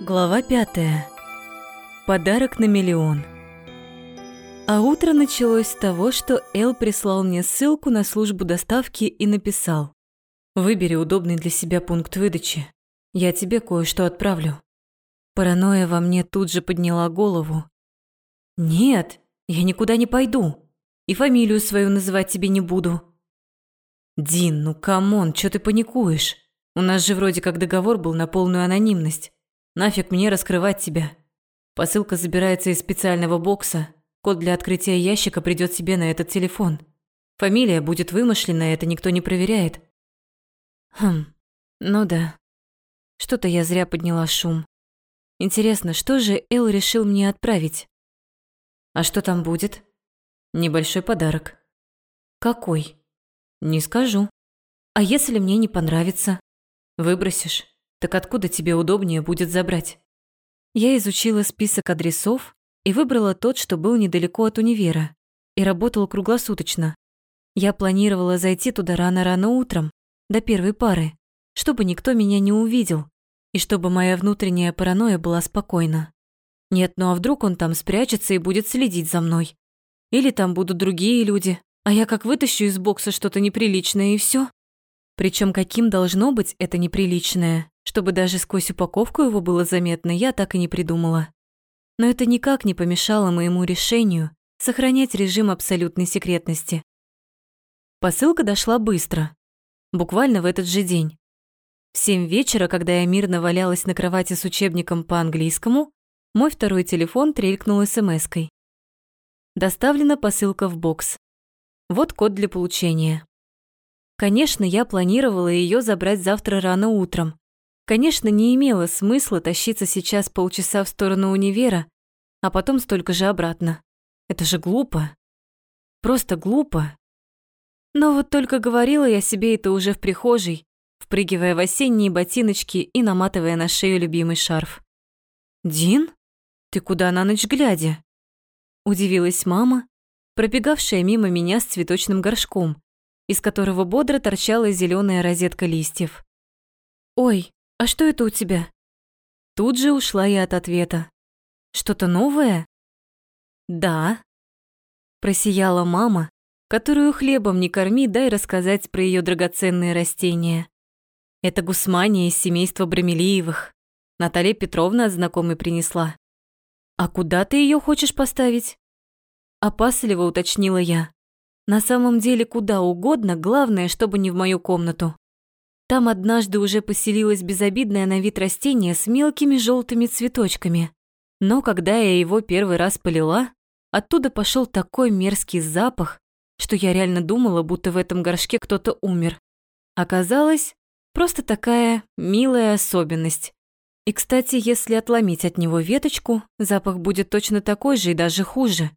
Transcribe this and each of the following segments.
Глава пятая. Подарок на миллион. А утро началось с того, что Эл прислал мне ссылку на службу доставки и написал. «Выбери удобный для себя пункт выдачи. Я тебе кое-что отправлю». Паранойя во мне тут же подняла голову. «Нет, я никуда не пойду. И фамилию свою называть тебе не буду». «Дин, ну come on, чё ты паникуешь? У нас же вроде как договор был на полную анонимность. Нафиг мне раскрывать тебя. Посылка забирается из специального бокса. Код для открытия ящика придёт себе на этот телефон. Фамилия будет вымышленная, это никто не проверяет. Хм, ну да. Что-то я зря подняла шум. Интересно, что же Эл решил мне отправить? А что там будет? Небольшой подарок. Какой? Не скажу. А если мне не понравится? Выбросишь? Так откуда тебе удобнее будет забрать? Я изучила список адресов и выбрала тот, что был недалеко от универа и работал круглосуточно. Я планировала зайти туда рано-рано утром, до первой пары, чтобы никто меня не увидел и чтобы моя внутренняя паранойя была спокойна. Нет, ну а вдруг он там спрячется и будет следить за мной? Или там будут другие люди, а я как вытащу из бокса что-то неприличное и все? Причем каким должно быть это неприличное, чтобы даже сквозь упаковку его было заметно, я так и не придумала. Но это никак не помешало моему решению сохранять режим абсолютной секретности. Посылка дошла быстро, буквально в этот же день. В семь вечера, когда я мирно валялась на кровати с учебником по английскому, мой второй телефон трелькнул смс-кой. Доставлена посылка в бокс. Вот код для получения. Конечно, я планировала ее забрать завтра рано утром. Конечно, не имело смысла тащиться сейчас полчаса в сторону универа, а потом столько же обратно. Это же глупо. Просто глупо. Но вот только говорила я себе это уже в прихожей, впрыгивая в осенние ботиночки и наматывая на шею любимый шарф. «Дин, ты куда на ночь глядя?» Удивилась мама, пробегавшая мимо меня с цветочным горшком, из которого бодро торчала зеленая розетка листьев. «Ой, а что это у тебя?» Тут же ушла я от ответа. «Что-то новое?» «Да», – просияла мама, которую хлебом не корми, дай рассказать про ее драгоценные растения. Это гусмания из семейства Брамелиевых. Наталья Петровна от знакомой принесла. «А куда ты ее хочешь поставить?» Опасливо уточнила я. На самом деле куда угодно, главное, чтобы не в мою комнату. Там однажды уже поселилось безобидное на вид растение с мелкими желтыми цветочками. Но когда я его первый раз полила, оттуда пошел такой мерзкий запах, что я реально думала, будто в этом горшке кто-то умер. Оказалось, просто такая милая особенность. И, кстати, если отломить от него веточку, запах будет точно такой же и даже хуже.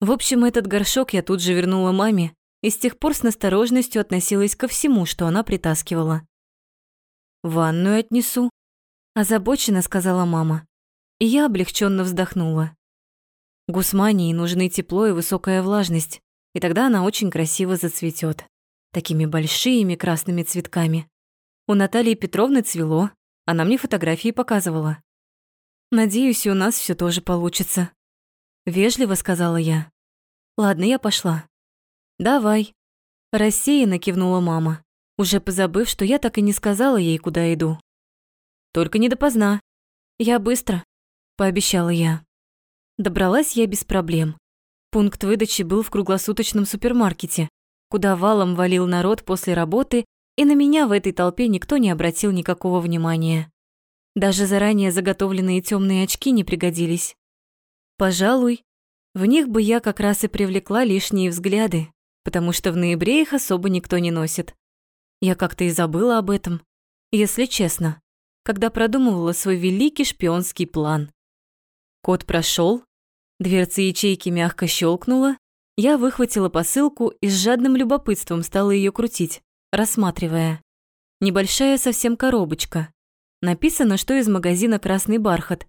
В общем, этот горшок я тут же вернула маме и с тех пор с настороженностью относилась ко всему, что она притаскивала. «Ванную отнесу», – озабоченно сказала мама. И я облегченно вздохнула. Гусмании нужны тепло и высокая влажность, и тогда она очень красиво зацветет, такими большими красными цветками. У Натальи Петровны цвело, она мне фотографии показывала. Надеюсь, у нас все тоже получится. Вежливо сказала я. Ладно, я пошла. Давай. Рассеянно кивнула мама, уже позабыв, что я так и не сказала ей, куда иду. Только не допоздна. Я быстро, пообещала я. Добралась я без проблем. Пункт выдачи был в круглосуточном супермаркете, куда валом валил народ после работы, и на меня в этой толпе никто не обратил никакого внимания. Даже заранее заготовленные темные очки не пригодились. Пожалуй, в них бы я как раз и привлекла лишние взгляды, потому что в ноябре их особо никто не носит. Я как-то и забыла об этом, если честно, когда продумывала свой великий шпионский план. Код прошел, дверца ячейки мягко щелкнула, я выхватила посылку и с жадным любопытством стала ее крутить, рассматривая. Небольшая совсем коробочка. Написано, что из магазина «Красный бархат».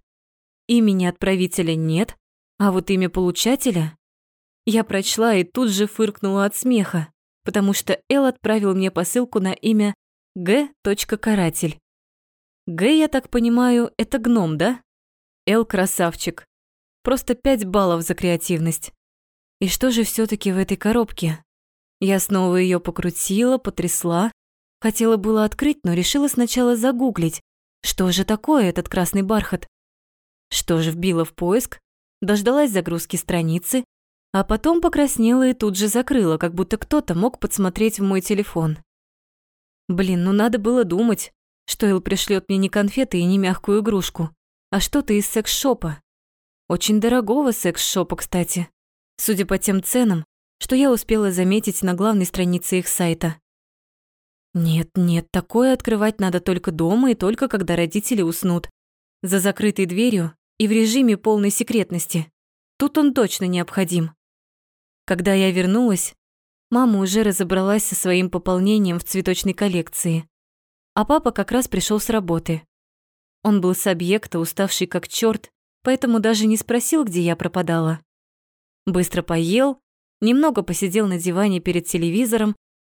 Имени отправителя нет, а вот имя получателя я прочла и тут же фыркнула от смеха, потому что Эл отправил мне посылку на имя Г. Каратель. Г, я так понимаю, это гном, да? Л красавчик. Просто пять баллов за креативность. И что же все таки в этой коробке? Я снова ее покрутила, потрясла. Хотела было открыть, но решила сначала загуглить, что же такое этот красный бархат. Что же вбила в поиск, дождалась загрузки страницы, а потом покраснела и тут же закрыла, как будто кто-то мог подсмотреть в мой телефон. Блин, ну надо было думать, что Эл пришлет мне не конфеты и не мягкую игрушку, а что-то из секс-шопа. Очень дорогого секс-шопа, кстати. Судя по тем ценам, что я успела заметить на главной странице их сайта. Нет, нет, такое открывать надо только дома и только когда родители уснут. За закрытой дверью и в режиме полной секретности. Тут он точно необходим. Когда я вернулась, мама уже разобралась со своим пополнением в цветочной коллекции. А папа как раз пришел с работы. Он был с объекта, уставший как черт, поэтому даже не спросил, где я пропадала. Быстро поел, немного посидел на диване перед телевизором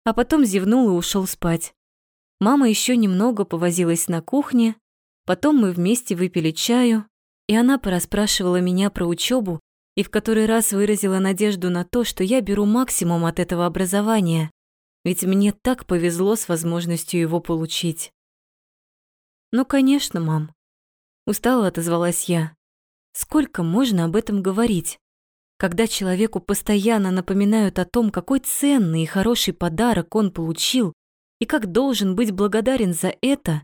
а потом зевнул и ушел спать. Мама еще немного повозилась на кухне, потом мы вместе выпили чаю, и она порасспрашивала меня про учебу и в который раз выразила надежду на то, что я беру максимум от этого образования, ведь мне так повезло с возможностью его получить. «Ну, конечно, мам», — устало отозвалась я. «Сколько можно об этом говорить? Когда человеку постоянно напоминают о том, какой ценный и хороший подарок он получил и как должен быть благодарен за это,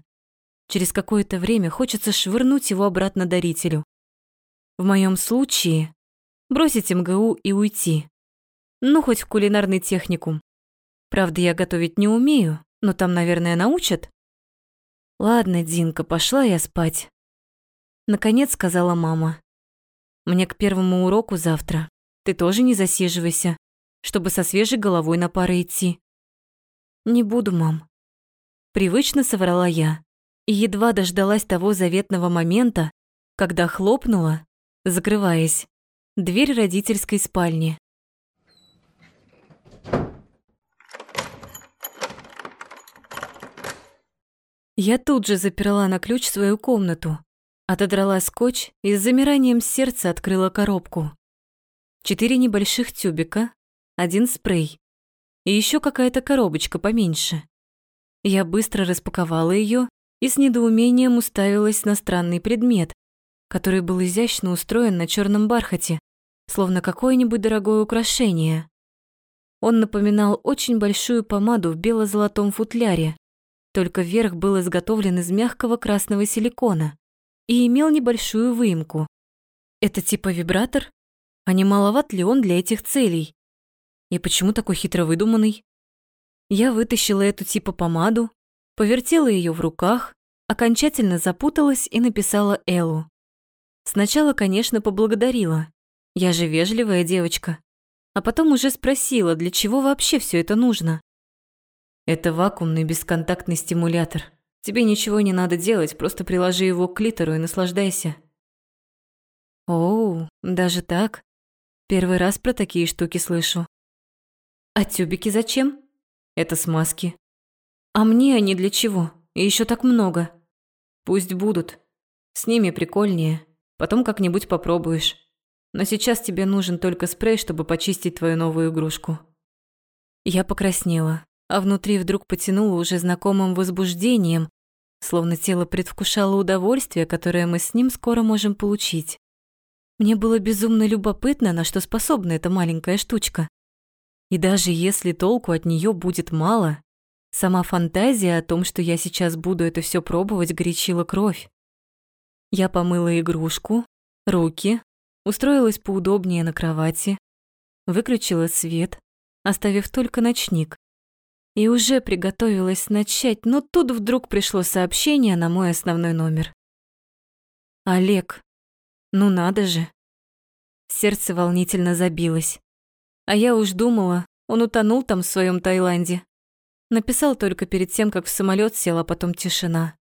через какое-то время хочется швырнуть его обратно дарителю. В моем случае бросить МГУ и уйти. Ну, хоть в кулинарный техникум. Правда, я готовить не умею, но там, наверное, научат. Ладно, Динка, пошла я спать. Наконец сказала мама. Мне к первому уроку завтра. Ты тоже не засиживайся, чтобы со свежей головой на пары идти. Не буду, мам. Привычно соврала я и едва дождалась того заветного момента, когда хлопнула, закрываясь, дверь родительской спальни. Я тут же заперла на ключ свою комнату, Отодрала скотч и с замиранием сердца открыла коробку. Четыре небольших тюбика, один спрей и еще какая-то коробочка поменьше. Я быстро распаковала ее и с недоумением уставилась на странный предмет, который был изящно устроен на черном бархате, словно какое-нибудь дорогое украшение. Он напоминал очень большую помаду в бело-золотом футляре, только верх был изготовлен из мягкого красного силикона и имел небольшую выемку. Это типа вибратор? А не маловат ли он для этих целей? И почему такой хитро выдуманный? Я вытащила эту типа помаду, повертела ее в руках, окончательно запуталась и написала Эллу. Сначала, конечно, поблагодарила. Я же вежливая девочка. А потом уже спросила, для чего вообще все это нужно. Это вакуумный бесконтактный стимулятор. Тебе ничего не надо делать, просто приложи его к клитору и наслаждайся. Оу, даже так? Первый раз про такие штуки слышу. А тюбики зачем? Это смазки. А мне они для чего? И еще так много. Пусть будут. С ними прикольнее. Потом как-нибудь попробуешь. Но сейчас тебе нужен только спрей, чтобы почистить твою новую игрушку. Я покраснела, а внутри вдруг потянуло уже знакомым возбуждением, словно тело предвкушало удовольствие, которое мы с ним скоро можем получить. Мне было безумно любопытно, на что способна эта маленькая штучка. И даже если толку от нее будет мало, сама фантазия о том, что я сейчас буду это все пробовать, горячила кровь. Я помыла игрушку, руки, устроилась поудобнее на кровати, выключила свет, оставив только ночник и уже приготовилась начать, но тут вдруг пришло сообщение на мой основной номер. «Олег, ну надо же!» Сердце волнительно забилось. А я уж думала, он утонул там в своем Таиланде. Написал только перед тем, как в самолет сел, а потом тишина.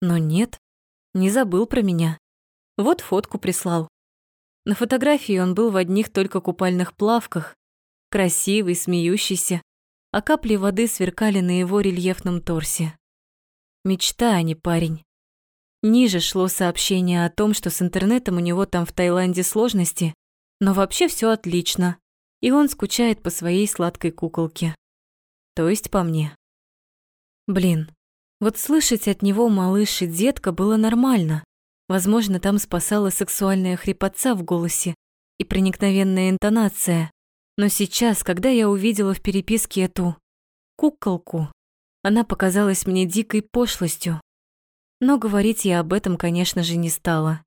Но нет, не забыл про меня. Вот фотку прислал. На фотографии он был в одних только купальных плавках, красивый, смеющийся, а капли воды сверкали на его рельефном торсе. Мечта, а не парень. Ниже шло сообщение о том, что с интернетом у него там в Таиланде сложности, но вообще все отлично, и он скучает по своей сладкой куколке. То есть по мне. Блин, вот слышать от него малыш и детка было нормально. Возможно, там спасала сексуальная хрипотца в голосе и проникновенная интонация. Но сейчас, когда я увидела в переписке эту куколку, она показалась мне дикой пошлостью. Но говорить я об этом, конечно же, не стала.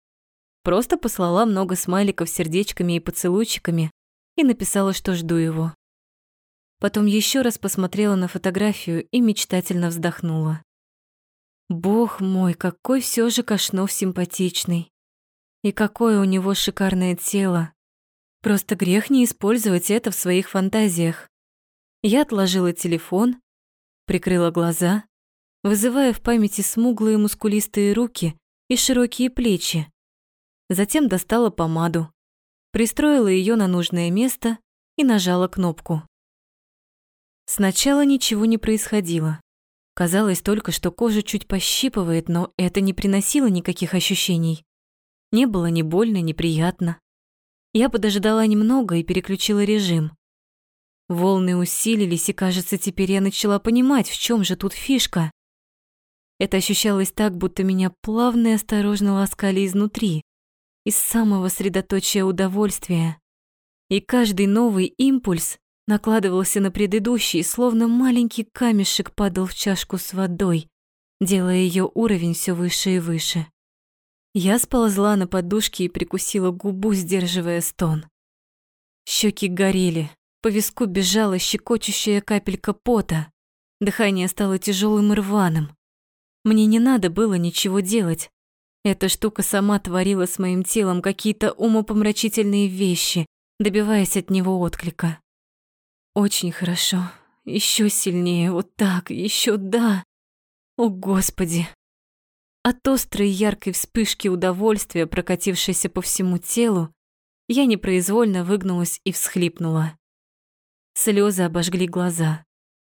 Просто послала много смайликов с сердечками и поцелуйчиками и написала, что жду его. Потом еще раз посмотрела на фотографию и мечтательно вздохнула. Бог мой, какой все же Кашнов симпатичный. И какое у него шикарное тело. Просто грех не использовать это в своих фантазиях. Я отложила телефон, прикрыла глаза, вызывая в памяти смуглые мускулистые руки и широкие плечи. Затем достала помаду, пристроила ее на нужное место и нажала кнопку. Сначала ничего не происходило. Казалось только, что кожа чуть пощипывает, но это не приносило никаких ощущений. Не было ни больно, ни приятно. Я подождала немного и переключила режим. Волны усилились, и, кажется, теперь я начала понимать, в чем же тут фишка. Это ощущалось так, будто меня плавно и осторожно ласкали изнутри, из самого средоточия удовольствия. И каждый новый импульс накладывался на предыдущий, словно маленький камешек падал в чашку с водой, делая ее уровень все выше и выше. Я сползла на подушке и прикусила губу, сдерживая стон. Щеки горели, по виску бежала щекочущая капелька пота, дыхание стало тяжелым и рваным. Мне не надо было ничего делать. Эта штука сама творила с моим телом какие-то умопомрачительные вещи, добиваясь от него отклика. Очень хорошо. Еще сильнее. Вот так. Еще да. О, Господи. От острой яркой вспышки удовольствия, прокатившейся по всему телу, я непроизвольно выгнулась и всхлипнула. Слезы обожгли глаза.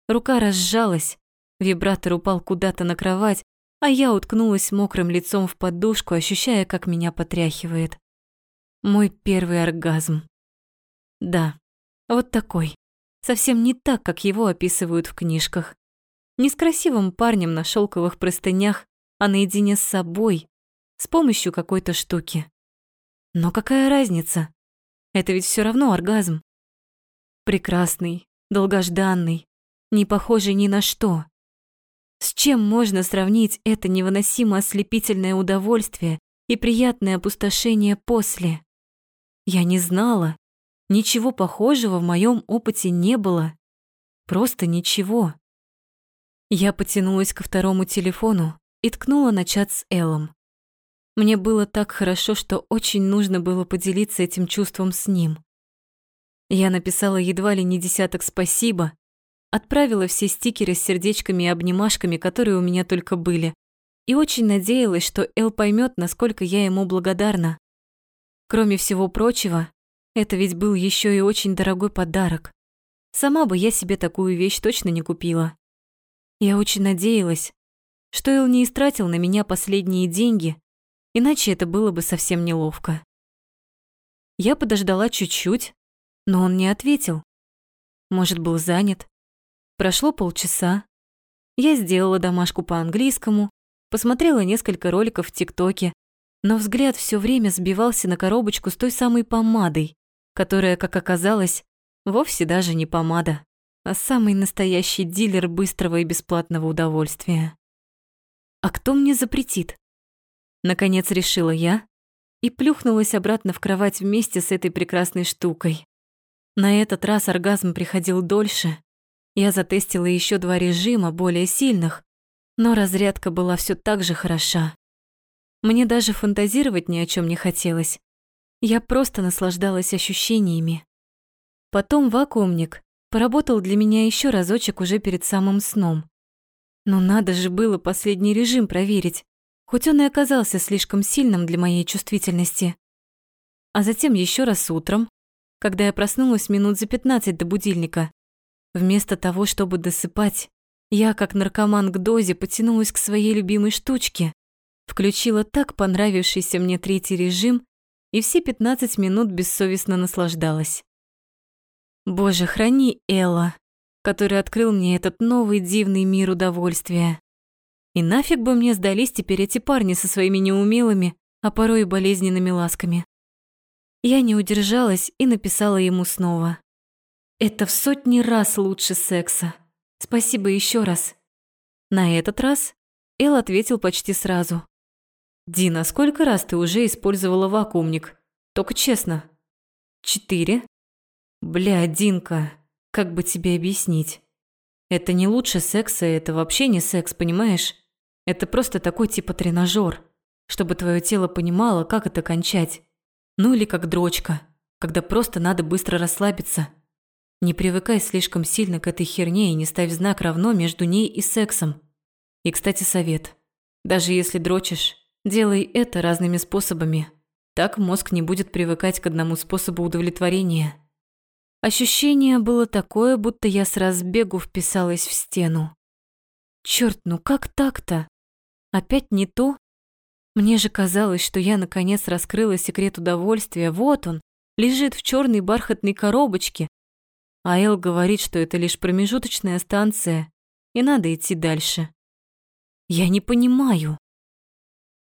Рука разжалась, вибратор упал куда-то на кровать, а я уткнулась мокрым лицом в подушку, ощущая, как меня потряхивает. Мой первый оргазм. Да, вот такой. Совсем не так, как его описывают в книжках. Не с красивым парнем на шелковых простынях, а наедине с собой, с помощью какой-то штуки. Но какая разница? Это ведь все равно оргазм. Прекрасный, долгожданный, не похожий ни на что. С чем можно сравнить это невыносимо ослепительное удовольствие и приятное опустошение после? Я не знала, Ничего похожего в моем опыте не было. Просто ничего. Я потянулась ко второму телефону и ткнула на чат с Эллом. Мне было так хорошо, что очень нужно было поделиться этим чувством с ним. Я написала едва ли не десяток спасибо, отправила все стикеры с сердечками и обнимашками, которые у меня только были, и очень надеялась, что Эл поймет, насколько я ему благодарна. Кроме всего прочего, это ведь был еще и очень дорогой подарок. Сама бы я себе такую вещь точно не купила. Я очень надеялась, что Эл не истратил на меня последние деньги, иначе это было бы совсем неловко. Я подождала чуть-чуть, но он не ответил. Может, был занят. Прошло полчаса. Я сделала домашку по английскому, посмотрела несколько роликов в ТикТоке, но взгляд все время сбивался на коробочку с той самой помадой, которая, как оказалось, вовсе даже не помада, а самый настоящий дилер быстрого и бесплатного удовольствия. А кто мне запретит? Наконец решила я и плюхнулась обратно в кровать вместе с этой прекрасной штукой. На этот раз оргазм приходил дольше. Я затестила еще два режима, более сильных, но разрядка была все так же хороша. Мне даже фантазировать ни о чем не хотелось. Я просто наслаждалась ощущениями. Потом вакуумник поработал для меня еще разочек уже перед самым сном. Но надо же было последний режим проверить, хоть он и оказался слишком сильным для моей чувствительности. А затем еще раз утром, когда я проснулась минут за 15 до будильника. Вместо того, чтобы досыпать, я, как наркоман к дозе, потянулась к своей любимой штучке Включила так понравившийся мне третий режим и все 15 минут бессовестно наслаждалась. Боже, храни Элла, который открыл мне этот новый дивный мир удовольствия. И нафиг бы мне сдались теперь эти парни со своими неумелыми, а порой и болезненными ласками. Я не удержалась и написала ему снова. Это в сотни раз лучше секса. Спасибо еще раз. На этот раз Эл ответил почти сразу. «Дина, сколько раз ты уже использовала вакуумник? Только честно». «Четыре». «Бля, Динка, как бы тебе объяснить? Это не лучше секса, это вообще не секс, понимаешь? Это просто такой типа тренажер, чтобы твое тело понимало, как это кончать. Ну или как дрочка, когда просто надо быстро расслабиться. Не привыкай слишком сильно к этой херне и не ставь знак равно между ней и сексом. И, кстати, совет. Даже если дрочишь, делай это разными способами. Так мозг не будет привыкать к одному способу удовлетворения. Ощущение было такое, будто я с разбегу вписалась в стену. Черт, ну как так-то? Опять не то? Мне же казалось, что я наконец раскрыла секрет удовольствия. Вот он, лежит в черной бархатной коробочке. А Эл говорит, что это лишь промежуточная станция, и надо идти дальше. Я не понимаю.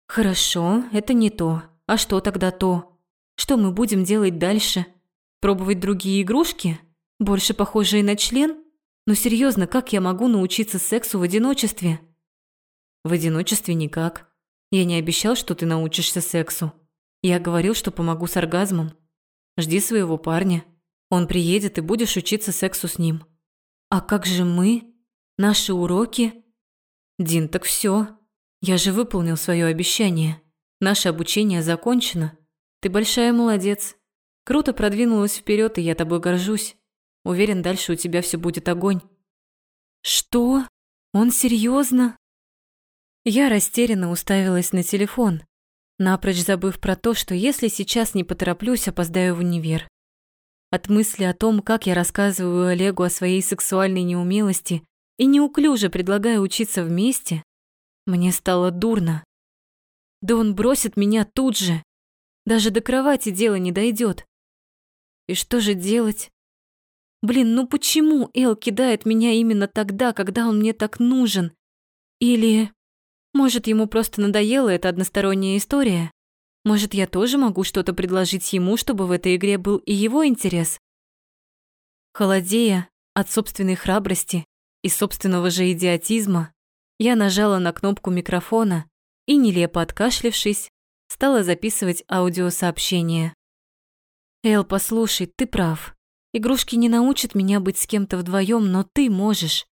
Хорошо, это не то. А что тогда то? Что мы будем делать дальше? Пробовать другие игрушки? Больше похожие на член? Но серьезно, как я могу научиться сексу в одиночестве? В одиночестве никак. Я не обещал, что ты научишься сексу. Я говорил, что помогу с оргазмом. Жди своего парня. Он приедет, и будешь учиться сексу с ним. А как же мы? Наши уроки? Дин, так все. Я же выполнил свое обещание. Наше обучение закончено. Ты большая молодец. Круто продвинулась вперед, и я тобой горжусь. Уверен, дальше у тебя все будет огонь. Что? Он серьезно? Я растерянно уставилась на телефон, напрочь забыв про то, что если сейчас не потороплюсь, опоздаю в универ. От мысли о том, как я рассказываю Олегу о своей сексуальной неумелости, и неуклюже предлагая учиться вместе, мне стало дурно. Да он бросит меня тут же. Даже до кровати дело не дойдет. И что же делать? Блин, ну почему Эл кидает меня именно тогда, когда он мне так нужен? Или, может, ему просто надоела эта односторонняя история? Может, я тоже могу что-то предложить ему, чтобы в этой игре был и его интерес? Холодея от собственной храбрости, и собственного же идиотизма я нажала на кнопку микрофона и, нелепо откашлившись, стала записывать аудиосообщение. «Эл, послушай, ты прав. Игрушки не научат меня быть с кем-то вдвоем, но ты можешь.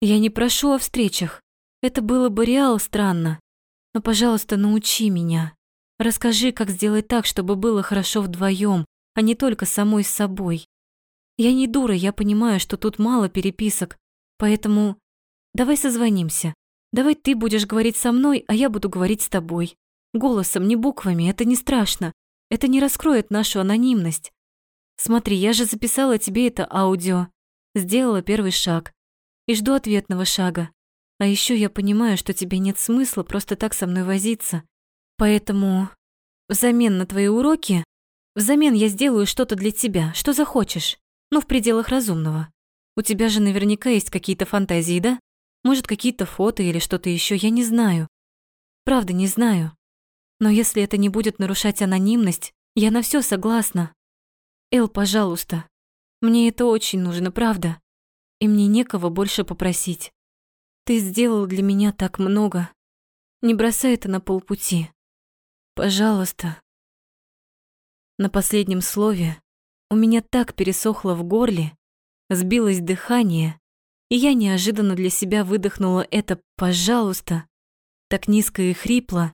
Я не прошу о встречах. Это было бы реал странно. Но, пожалуйста, научи меня. Расскажи, как сделать так, чтобы было хорошо вдвоем, а не только самой с собой. Я не дура, я понимаю, что тут мало переписок, Поэтому давай созвонимся. Давай ты будешь говорить со мной, а я буду говорить с тобой. Голосом, не буквами, это не страшно. Это не раскроет нашу анонимность. Смотри, я же записала тебе это аудио. Сделала первый шаг. И жду ответного шага. А еще я понимаю, что тебе нет смысла просто так со мной возиться. Поэтому взамен на твои уроки, взамен я сделаю что-то для тебя, что захочешь, но в пределах разумного. У тебя же наверняка есть какие-то фантазии, да? Может, какие-то фото или что-то еще, я не знаю. Правда, не знаю. Но если это не будет нарушать анонимность, я на все согласна. Эл, пожалуйста. Мне это очень нужно, правда. И мне некого больше попросить. Ты сделал для меня так много. Не бросай это на полпути. Пожалуйста. На последнем слове у меня так пересохло в горле, Сбилось дыхание, и я неожиданно для себя выдохнула это «пожалуйста», так низко и хрипло,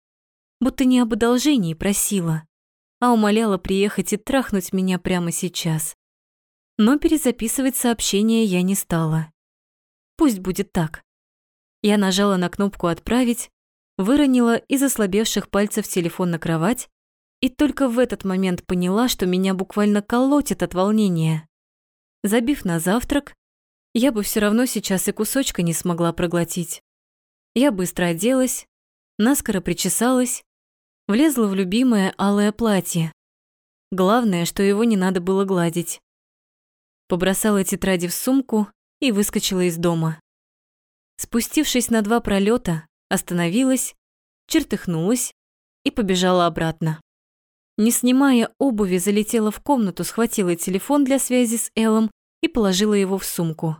будто не об одолжении просила, а умоляла приехать и трахнуть меня прямо сейчас. Но перезаписывать сообщение я не стала. Пусть будет так. Я нажала на кнопку «Отправить», выронила из ослабевших пальцев телефон на кровать и только в этот момент поняла, что меня буквально колотит от волнения. Забив на завтрак, я бы все равно сейчас и кусочка не смогла проглотить. Я быстро оделась, наскоро причесалась, влезла в любимое алое платье. Главное, что его не надо было гладить. Побросала тетради в сумку и выскочила из дома. Спустившись на два пролета, остановилась, чертыхнулась и побежала обратно. Не снимая обуви, залетела в комнату, схватила телефон для связи с Эллом и положила его в сумку.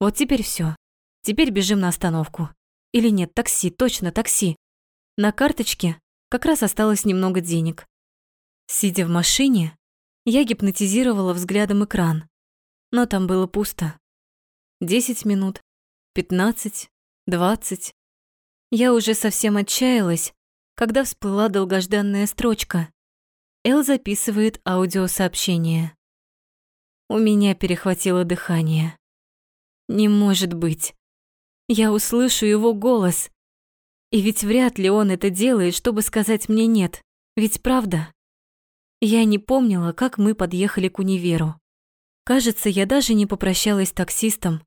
Вот теперь все. Теперь бежим на остановку. Или нет, такси, точно такси. На карточке как раз осталось немного денег. Сидя в машине, я гипнотизировала взглядом экран. Но там было пусто. Десять минут, пятнадцать, двадцать. Я уже совсем отчаялась, когда всплыла долгожданная строчка. Эл записывает аудиосообщение. У меня перехватило дыхание. Не может быть. Я услышу его голос. И ведь вряд ли он это делает, чтобы сказать мне «нет». Ведь правда? Я не помнила, как мы подъехали к универу. Кажется, я даже не попрощалась с таксистом,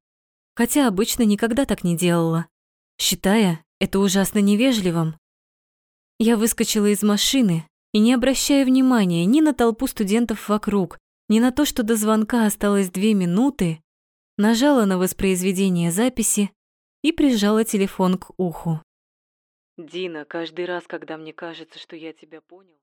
хотя обычно никогда так не делала, считая это ужасно невежливым. Я выскочила из машины и, не обращая внимания ни на толпу студентов вокруг, ни на то, что до звонка осталось две минуты, нажала на воспроизведение записи и прижала телефон к уху. Дина, каждый раз, когда мне кажется, что я тебя понял...